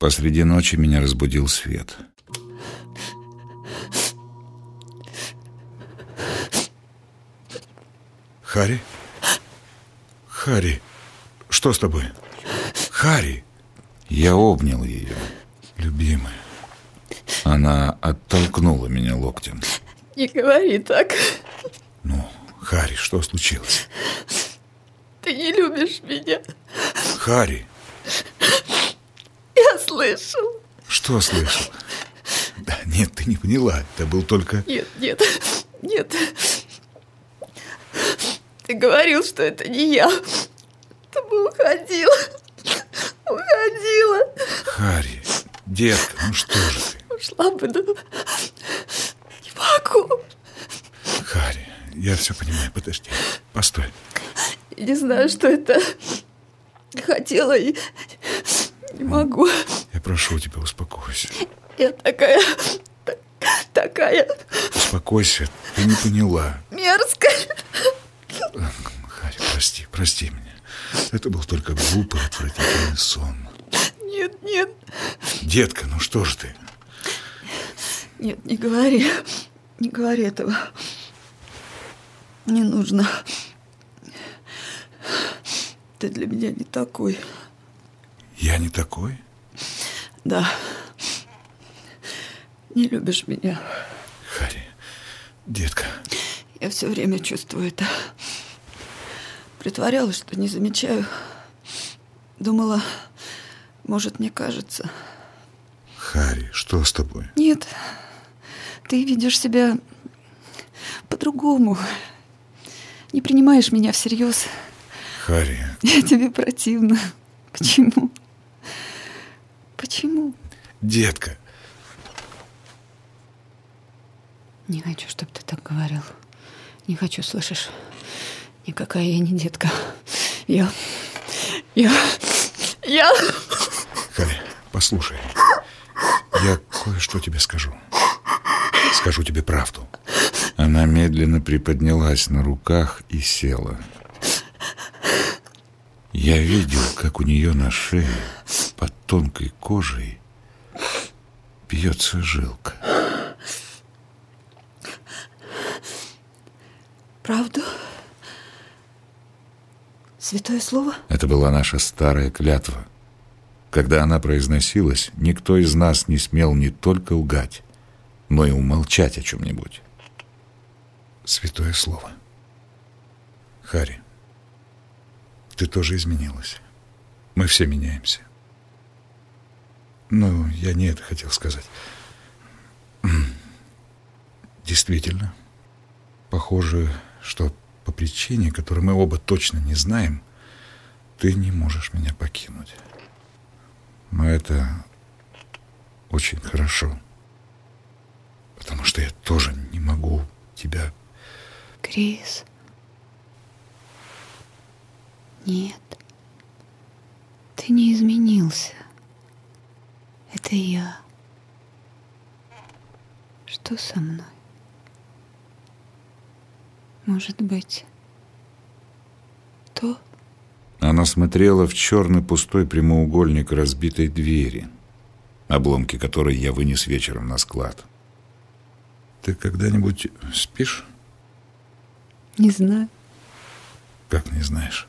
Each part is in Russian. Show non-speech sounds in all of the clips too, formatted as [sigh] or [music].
Посреди ночи меня разбудил свет. Хари? Хари, что с тобой? Хари! Я обнял ее. Любимая. Она оттолкнула меня локтем. Не говори так. Ну, Хари, что случилось? Ты не любишь меня. Хари! Слышал. Что слышал? Да, нет, ты не поняла. Это был только... Нет, нет, нет. Ты говорил, что это не я. Ты бы уходила. Уходила. Хари, детка, ну что же ты? Ушла бы, но не могу. Хари, я все понимаю. Подожди, постой. Я не знаю, что это. Хотела и не могу. Я прошу тебя, успокойся. Я такая... Такая Успокойся, ты не поняла. мерзкая. Харри, прости, прости меня. Это был только глупый, отвратительный сон. Нет, нет, Детка, ну что же ты? нет, не говори. Не говори этого. Не нужно. Ты для меня не такой. Я не такой? Да. Не любишь меня. Харри, детка, Я все время чувствую это. Притворялась, что не замечаю. Думала, может, мне кажется. Харри, что с тобой? Нет, ты видишь себя по-другому. Не принимаешь меня всерьез. Харри, Я тебе противно. Почему? Почему? детка, Не хочу, чтобы ты так говорил. Не хочу, слышишь? Никакая я не детка. Я... Я... Я... Харри, послушай. Я кое-что тебе скажу. Скажу тебе правду. Она медленно приподнялась на руках и села. Я видел, как у нее на шее тонкой кожей бьется жилка. Правду? Святое слово? Это была наша старая клятва. Когда она произносилась, никто из нас не смел не только лгать, но и умолчать о чем-нибудь. Святое слово. Харри, ты тоже изменилась. Мы все меняемся. Ну, я не это хотел сказать. Действительно, похоже, что по причине, которую мы оба точно не знаем, ты не можешь меня покинуть. Но это очень хорошо. Потому что я тоже не могу тебя... Крис. Нет. Ты не изменился. Это я. Что со мной? Может быть, то? Она смотрела в черный пустой прямоугольник разбитой двери, обломки которой я вынес вечером на склад. Ты когда-нибудь спишь? Не знаю. Как не знаешь?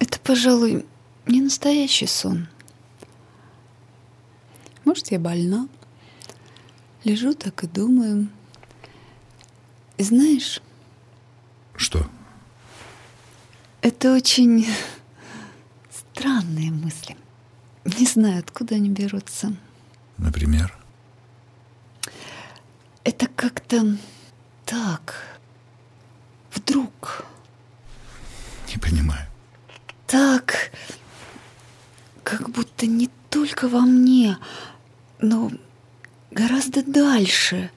Это, пожалуй, не настоящий сон. Может, я больна. Лежу так и думаю. И знаешь, Что? это очень странные мысли. Не знаю, откуда они берутся. Например? Это как-то так. Вдруг. Не понимаю. Так. Как будто не только во мне, но гораздо дальше.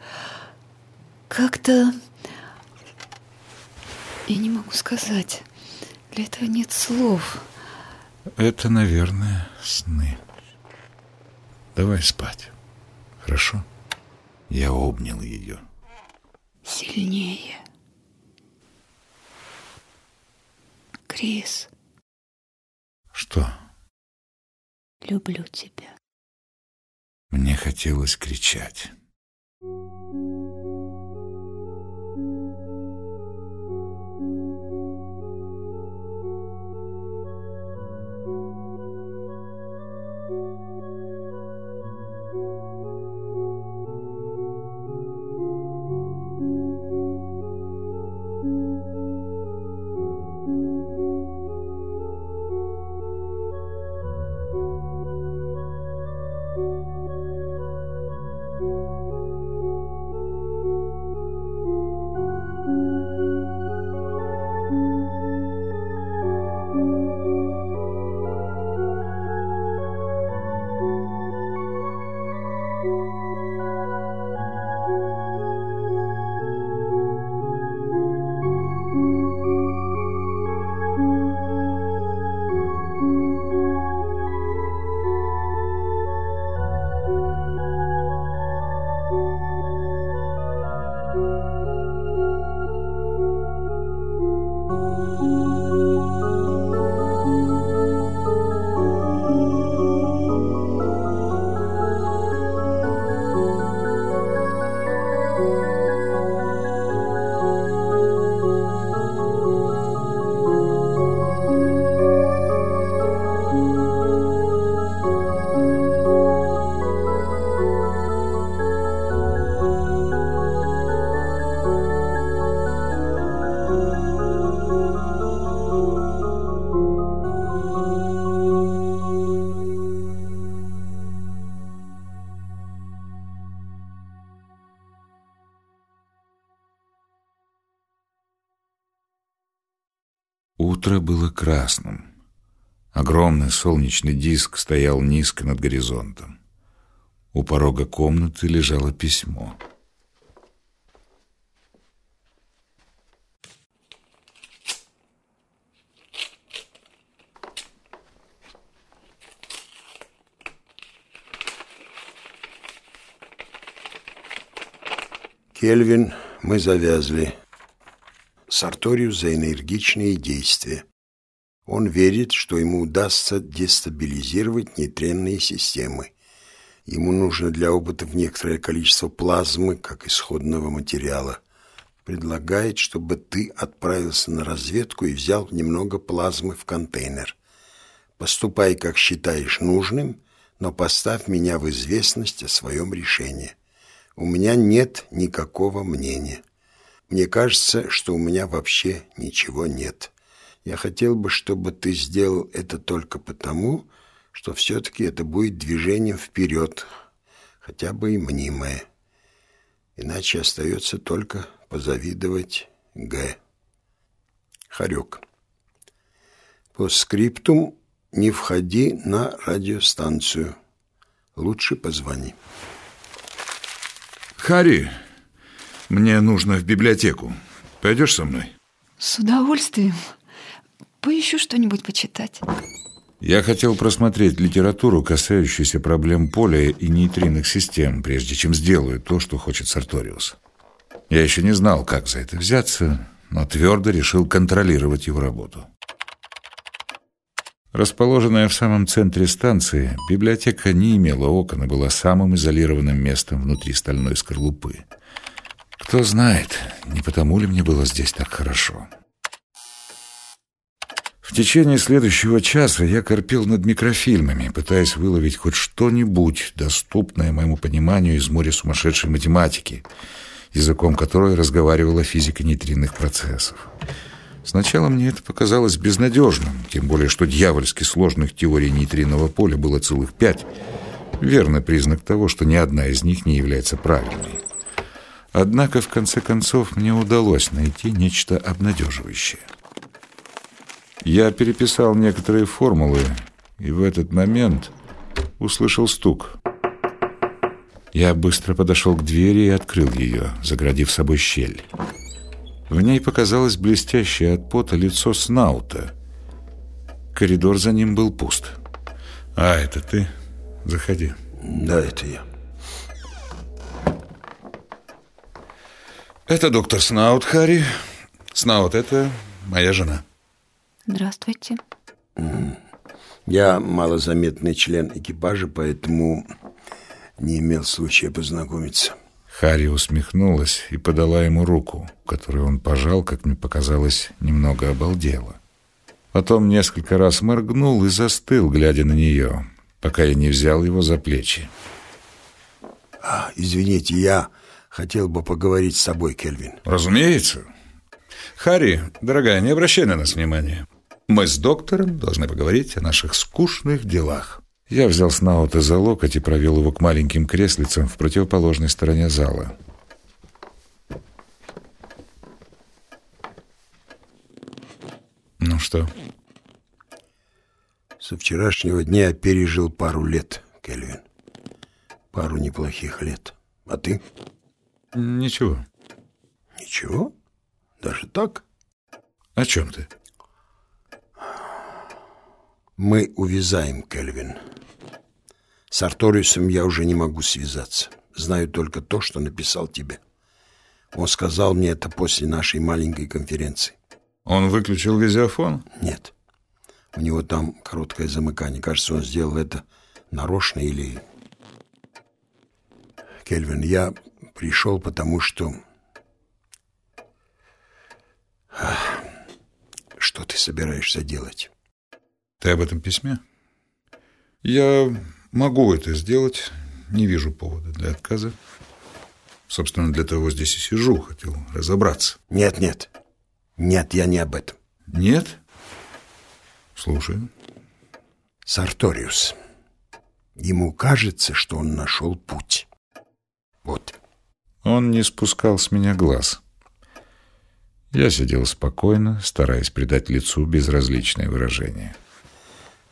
Как-то... Я не могу сказать. Для этого нет слов. Это, наверное, сны. Давай спать. Хорошо? Я обнял ее. Сильнее. Крис, Что? люблю тебя. Мне хотелось кричать. Утро было красным. Огромный солнечный диск стоял низко над горизонтом. У порога комнаты лежало письмо. Кельвин, мы завязли. Сарторию за энергичные действия. Он верит, что ему удастся дестабилизировать нейтринные системы. Ему нужно для опытов некоторое количество плазмы, как исходного материала. Предлагает, чтобы ты отправился на разведку и взял немного плазмы в контейнер. Поступай, как считаешь нужным, но поставь меня в известность о своем решении. У меня нет никакого мнения. Мне кажется, что у меня вообще ничего нет. Я хотел бы, чтобы ты сделал это только потому, что все-таки это будет движением вперед, хотя бы и мнимое. Иначе остается только позавидовать Г. Харек. По скриптум не входи на радиостанцию. Лучше позвони. Хари, мне нужно в библиотеку. Пойдешь со мной? С удовольствием. Поищу что-нибудь почитать. Я хотел просмотреть литературу, касающуюся проблем поля и нейтринных систем, прежде чем сделаю то, что хочет Сарториус. Я еще не знал, как за это взяться, но твердо решил контролировать его работу. Расположенная в самом центре станции, библиотека не имела окон и была самым изолированным местом внутри стальной скорлупы. Кто знает, не потому ли мне было здесь так хорошо. В течение следующего часа я корпел над микрофильмами, пытаясь выловить хоть что-нибудь, доступное моему пониманию из моря сумасшедшей математики, языком которой разговаривала физика нейтринных процессов. Сначала мне это показалось безнадежным, тем более, что дьявольски сложных теорий нейтринного поля было целых пять. Верный признак того, что ни одна из них не является правильной. Однако, в конце концов, мне удалось найти нечто обнадеживающее. Я переписал некоторые формулы, и в этот момент услышал стук. Я быстро подошел к двери и открыл ее, заградив собой щель. В ней показалось блестящее от пота лицо Снаута. Коридор за ним был пуст. «А, это ты? Заходи». Да, это я. Это доктор Снаут, Харри. Снаут, это моя жена. Здравствуйте. Я малозаметный член экипажа, поэтому не имел случая познакомиться. Харри усмехнулась и подала ему руку, которую он пожал, как мне показалось, немного обалдело. Потом несколько раз моргнул и застыл, глядя на нее, пока я не взял его за плечи. А, извините, я хотел бы поговорить с тобой, Кельвин. Разумеется. Харри, дорогая, не обращай на нас внимания. Мы с доктором должны поговорить о наших скучных делах. Я взял Снаута за локоть и провел его к маленьким креслицам в противоположной стороне зала. Ну что? Со вчерашнего дня пережил пару лет, Кельвин. Пару неплохих лет. А ты? Ничего. Ничего? Даже так? О чем ты? Мы увязаем, Кельвин. С Арториусом я уже не могу связаться. Знаю только то, что написал тебе. Он сказал мне это после нашей маленькой конференции. Он выключил визиофон? Нет. У него там короткое замыкание. Кажется, он сделал это нарочно или... Кельвин, я пришел, потому что... Что ты собираешься делать? Ты об этом письме? Я могу это сделать. Не вижу повода для отказа. Собственно, для того здесь и сижу. Хотел разобраться. Нет, нет. Нет, я не об этом. Нет? Слушаю. Сарториус. Ему кажется, что он нашел путь. Вот. Он не спускал с меня глаз. Я сидел спокойно, стараясь придать лицу безразличное выражение.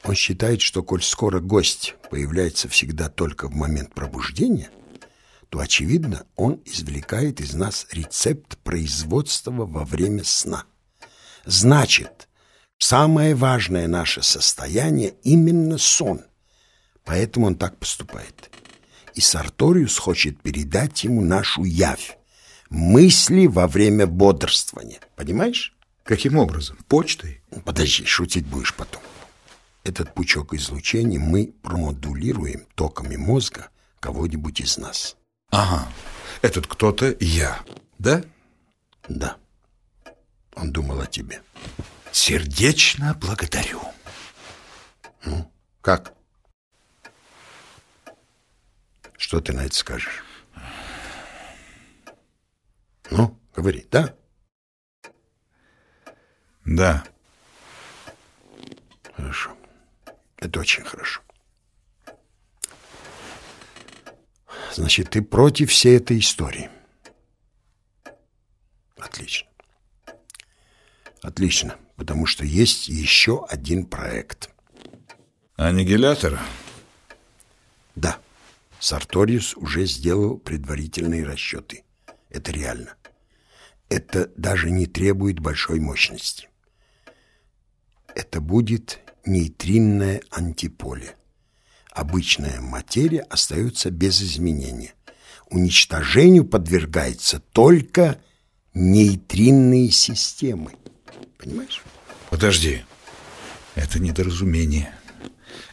Он считает, что коль скоро гость появляется всегда только в момент пробуждения, то, очевидно, он извлекает из нас рецепт производства во время сна. Значит, самое важное наше состояние именно сон. Поэтому он так поступает. И Сарториус хочет передать ему нашу явь, мысли во время бодрствования. Понимаешь? Каким образом? Почтой? Подожди, шутить будешь потом. Этот пучок излучений мы промодулируем токами мозга кого-нибудь из нас. Ага, этот кто-то я, да? Да. Он думал о тебе. Сердечно благодарю. Ну, как? Что ты на это скажешь? Ну, говори, да? Да. Хорошо. Это очень хорошо. Значит, ты против всей этой истории. Отлично. Отлично, потому что есть еще один проект. Аннигилятор? Да. Сарториус уже сделал предварительные расчеты. Это реально. Это даже не требует большой мощности. Это будет нейтринное антиполе. Обычная материя остается без изменения. Уничтожению подвергается только нейтринные системы. Понимаешь? Подожди. Это недоразумение.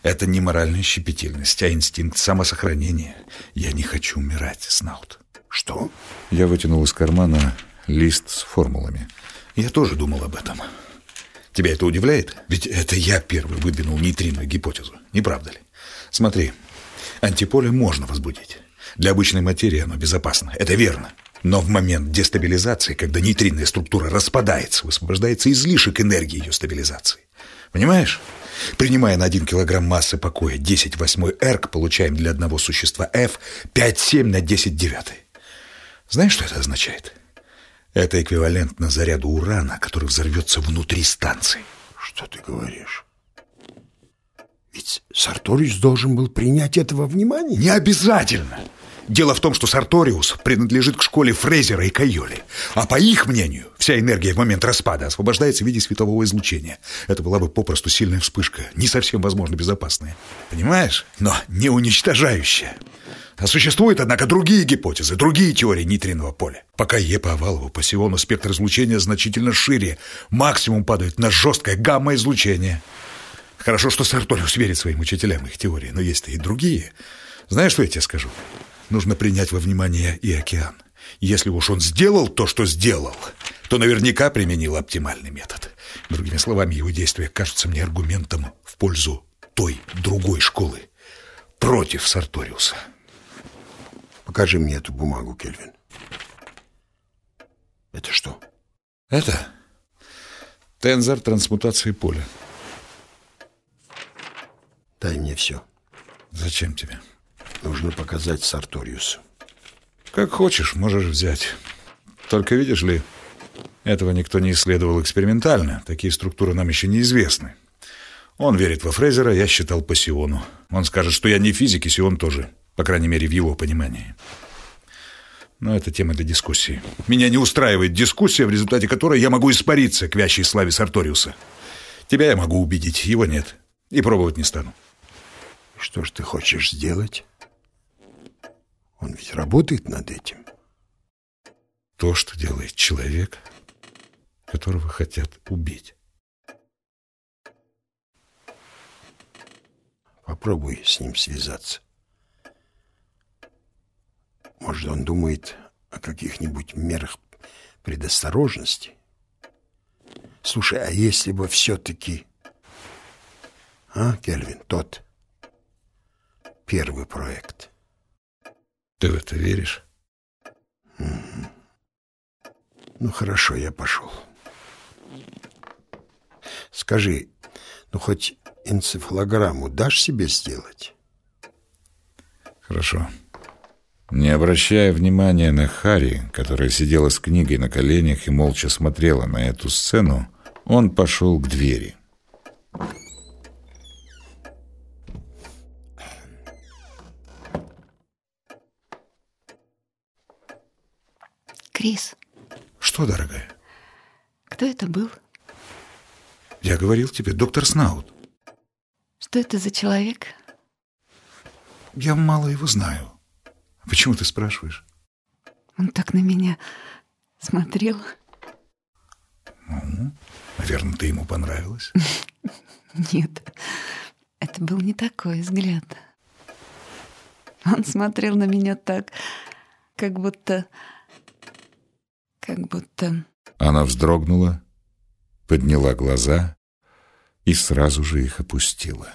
Это не моральная щепетильность, а инстинкт самосохранения. Я не хочу умирать, Снаут. Что? Я вытянул из кармана лист с формулами. Я тоже думал об этом. Тебя это удивляет? Ведь это я первый выдвинул нейтринную гипотезу, не правда ли? Смотри, антиполе можно возбудить. Для обычной материи оно безопасно, это верно. Но в момент дестабилизации, когда нейтринная структура распадается, высвобождается излишек энергии ее стабилизации. Понимаешь? Принимая на 1 килограмм массы покоя 10 восьмой эрк, получаем для одного существа F 5,7 на 10 девятой. Знаешь, что это означает? Это эквивалентно заряду урана, который взорвется внутри станции. Что ты говоришь? Ведь Сарториус должен был принять этого внимания. Не обязательно. Дело в том, что Сарториус принадлежит к школе Фрейзера и Кайоли. А по их мнению, вся энергия в момент распада освобождается в виде светового излучения. Это была бы попросту сильная вспышка, не совсем, возможно, безопасная. Понимаешь? Но не уничтожающая. А существуют, однако, другие гипотезы, другие теории нейтринного поля. Пока Е по овалову по Сиону спектр излучения значительно шире. Максимум падает на жесткое гамма-излучение. Хорошо, что Сарториус верит своим учителям, их теории, но есть и другие. Знаешь, что я тебе скажу? Нужно принять во внимание и океан. Если уж он сделал то, что сделал, то наверняка применил оптимальный метод. Другими словами, его действия кажутся мне аргументом в пользу той другой школы, против Сарториуса. Покажи мне эту бумагу, Кельвин. Это что? Это тензор трансмутации поля. Дай мне все. Зачем тебе? Нужно показать Сарториусу. Как хочешь, можешь взять. Только видишь ли, этого никто не исследовал экспериментально. Такие структуры нам еще неизвестны. Он верит во Фрейзера, я считал по Сиону. Он скажет, что я не физик, и Сион тоже. По крайней мере, в его понимании. Но это тема для дискуссии. Меня не устраивает дискуссия, в результате которой я могу испариться к вящей славе Сарториуса. Тебя я могу убедить, его нет. И пробовать не стану. Что ж ты хочешь сделать? Он ведь работает над этим. То, что делает человек, которого хотят убить. Попробуй с ним связаться. Может, он думает о каких-нибудь мерах предосторожности? Слушай, а если бы все-таки... А, Кельвин, тот первый проект. Ты в это веришь? Ну, хорошо, я пошел. Скажи, ну хоть энцефалограмму дашь себе сделать? Хорошо. Не обращая внимания на Хари, которая сидела с книгой на коленях и молча смотрела на эту сцену, он пошел к двери. Крис. Что, дорогая? Кто это был? Я говорил тебе, доктор Снаут. Что это за человек? Я мало его знаю. Почему ты спрашиваешь? Он так на меня смотрел. Ну, наверное, ты ему понравилась. [laughs] Нет, это был не такой взгляд. Он смотрел на меня так, как будто... Как будто... Она вздрогнула, подняла глаза и сразу же их опустила.